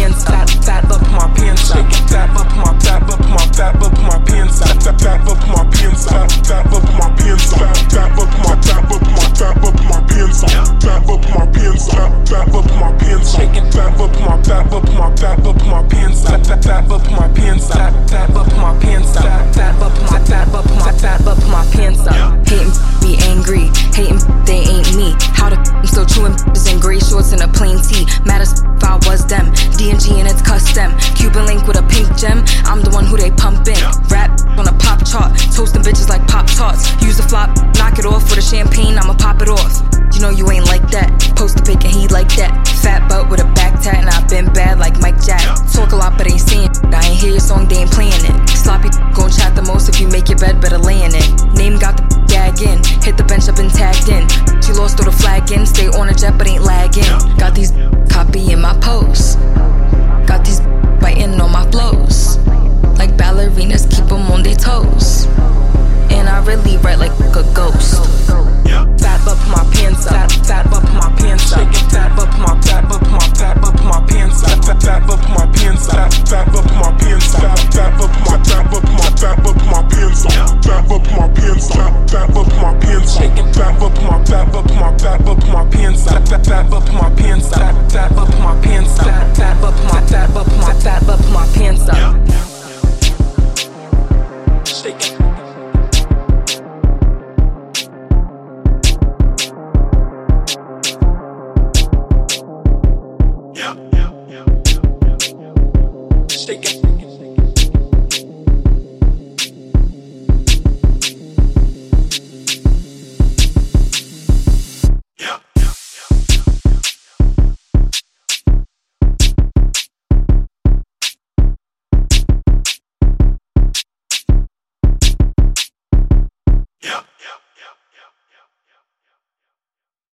pants up, tap up my pants up, tap up my tap up my tap up my pants up, tap tap up my pants up, tap up my pants up, tap up my tap up my tap up my pants up, tap up my pants up, tap up my pants up, tap up my tap up my tap up my pants up, tap up my pants up, tap up my pants up. gem, I'm the one who they pumping. Rap on a pop chart, toasting bitches like Pop Tarts. Use the flop, knock it off with a champagne, I'ma pop it off. You know you ain't like that. Post a pic and he like that. Fat butt with a back tat, and I've been bad like Mike Jack. Talk a lot but ain't seen it. I ain't hear your song, they ain't playing it. Sloppy gon' chat the most if you make your bed, better lay in it. Name got the gag in, hit the bench up and tagged in. She lost, throw the flag in, stay on a jet but ain't lagging. Got these my pants up. Butt, put my pants up. Put my my my pants up. yeah, yeah.